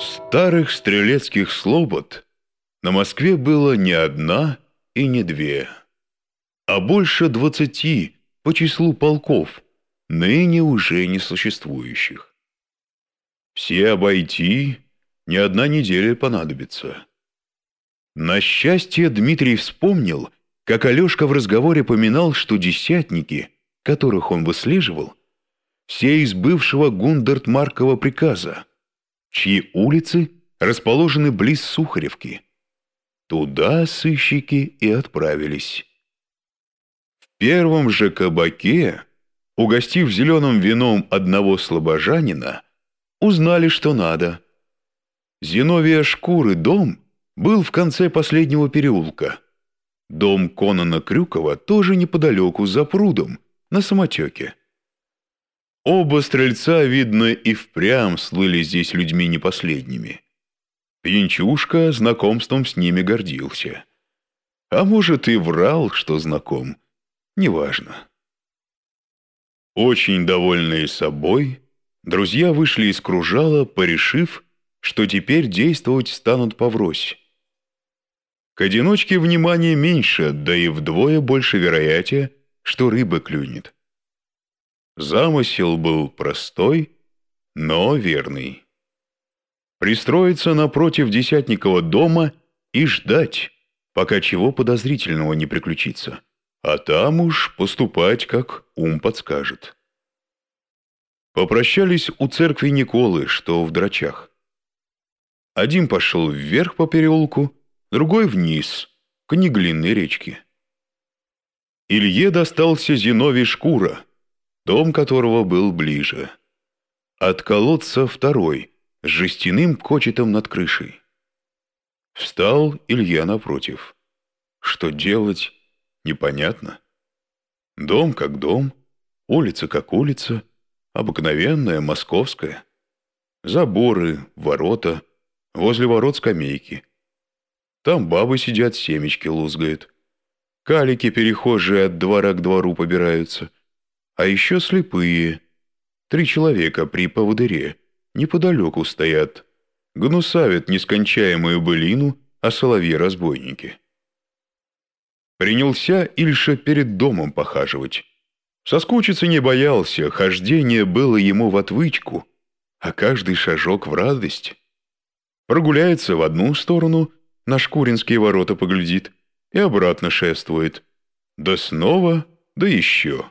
Старых стрелецких слобод на Москве было не одна и не две, а больше двадцати по числу полков, ныне уже не существующих. Все обойти не одна неделя понадобится. На счастье Дмитрий вспомнил, как Алешка в разговоре поминал, что десятники, которых он выслеживал, все из бывшего Гундертмаркова приказа, чьи улицы расположены близ Сухаревки. Туда сыщики и отправились. В первом же кабаке, угостив зеленым вином одного слабожанина, узнали, что надо. Зиновия Шкуры дом был в конце последнего переулка. Дом Конана Крюкова тоже неподалеку, за прудом, на самотеке. Оба стрельца, видно, и впрямь слыли здесь людьми не последними. Пьянчушка знакомством с ними гордился. А может, и врал, что знаком. Неважно. Очень довольные собой, друзья вышли из кружала, порешив, что теперь действовать станут поврось. К одиночке внимания меньше, да и вдвое больше вероятия, что рыба клюнет. Замысел был простой, но верный. Пристроиться напротив Десятникова дома и ждать, пока чего подозрительного не приключится, а там уж поступать, как ум подскажет. Попрощались у церкви Николы, что в драчах. Один пошел вверх по переулку, другой вниз, к Неглинной речке. Илье достался Зиновий Шкура, дом которого был ближе. От колодца второй, с жестяным кочетом над крышей. Встал Илья напротив. Что делать, непонятно. Дом как дом, улица как улица, обыкновенная, московская. Заборы, ворота, возле ворот скамейки. Там бабы сидят, семечки лузгают. Калики перехожие от двора к двору побираются. А еще слепые. Три человека при поводыре. Неподалеку стоят. Гнусавят нескончаемую былину о соловье-разбойнике. Принялся Ильша перед домом похаживать. Соскучиться не боялся, хождение было ему в отвычку, а каждый шажок в радость. Прогуляется в одну сторону, на Шкуринские ворота поглядит и обратно шествует. Да снова, да еще.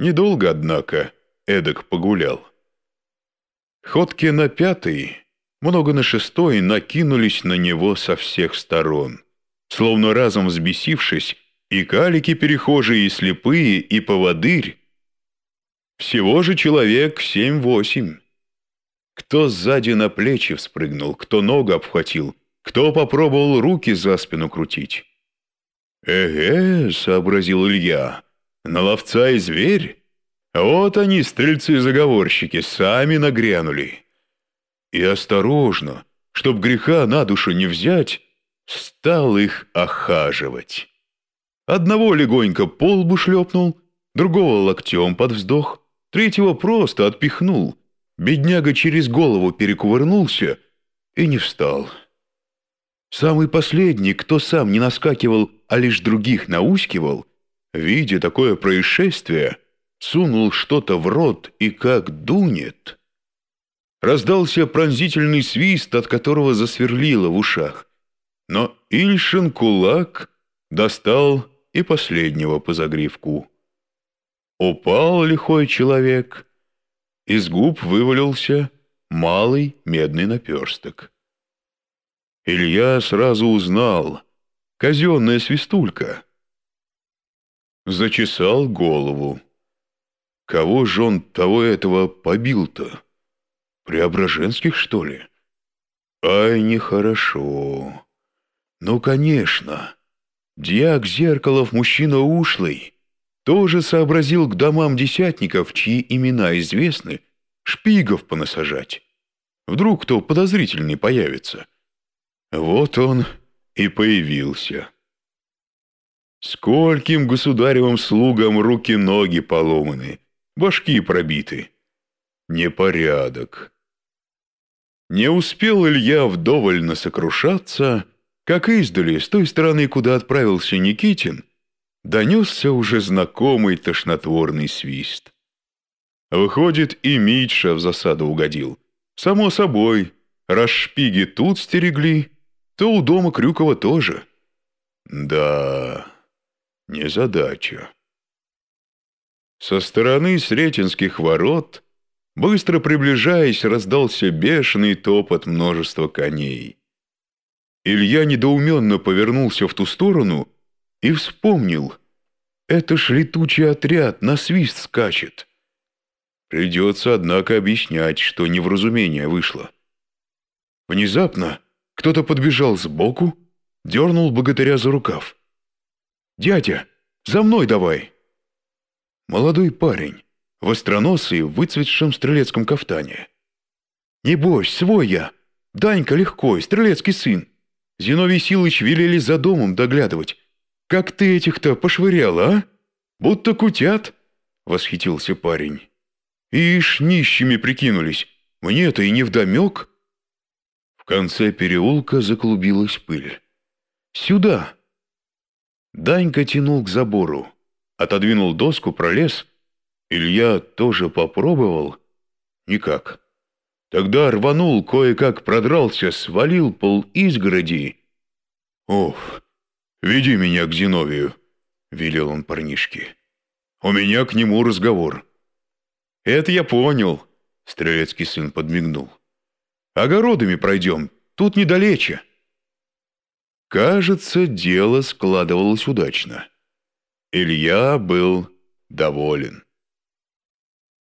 Недолго, однако, эдак погулял. Ходки на пятый, много на шестой накинулись на него со всех сторон, словно разом взбесившись, и калики-перехожие, и слепые, и поводырь. Всего же человек семь-восемь. Кто сзади на плечи вспрыгнул, кто ногу обхватил, кто попробовал руки за спину крутить. «Эге», — сообразил Илья, на ловца и зверь? Вот они, стрельцы-заговорщики, сами нагрянули. И осторожно, чтоб греха на душу не взять, стал их охаживать. Одного легонько полбу шлепнул, другого локтем под вздох, третьего просто отпихнул. Бедняга через голову перекувырнулся и не встал. Самый последний, кто сам не наскакивал, а лишь других наускивал, видя такое происшествие, сунул что-то в рот и как дунет. Раздался пронзительный свист, от которого засверлило в ушах. Но Ильшин кулак достал и последнего по загривку. Упал лихой человек, из губ вывалился малый медный наперсток. Илья сразу узнал — казенная свистулька — зачесал голову. Кого же он того этого побил-то? Преображенских, что ли? Ай, нехорошо. Ну, конечно. Дьяк Зеркалов мужчина ушлый. Тоже сообразил к домам десятников, чьи имена известны, шпигов понасажать. Вдруг кто подозрительный появится. Вот он и появился. Скольким государевым слугам руки-ноги поломаны, башки пробиты. Непорядок. Не успел Илья вдоволь насокрушаться, как издали, с той стороны, куда отправился Никитин, донесся уже знакомый тошнотворный свист. Выходит, и Митша в засаду угодил. Само собой, раз шпиги тут стерегли, то у дома Крюкова тоже. Да, незадача. Со стороны Сретенских ворот, быстро приближаясь, раздался бешеный топот множества коней. Илья недоуменно повернулся в ту сторону и вспомнил. Это ж летучий отряд на свист скачет. Придется, однако, объяснять, что невразумение вышло. Внезапно кто-то подбежал сбоку, дернул богатыря за рукав. «Дядя, за мной давай!» Молодой парень, востроносый, в выцветшем стрелецком кафтане. «Не бойся, свой я! Данька легко, стрелецкий сын! Зиновий Силыч велели за домом доглядывать. Как ты этих-то пошвырял, а? Будто кутят!» — восхитился парень. «Ишь, нищими прикинулись! Мне-то и невдомек!» В конце переулка заклубилась пыль. «Сюда!» Данька тянул к забору отодвинул доску, пролез. Илья тоже попробовал. Никак. Тогда рванул, кое-как продрался, свалил пол изгороди. «Ох, веди меня к Зиновию», — велел он парнишке. «У меня к нему разговор». «Это я понял», — стрелецкий сын подмигнул. «Огородами пройдем, тут недалече». Кажется, дело складывалось удачно. Илья был доволен.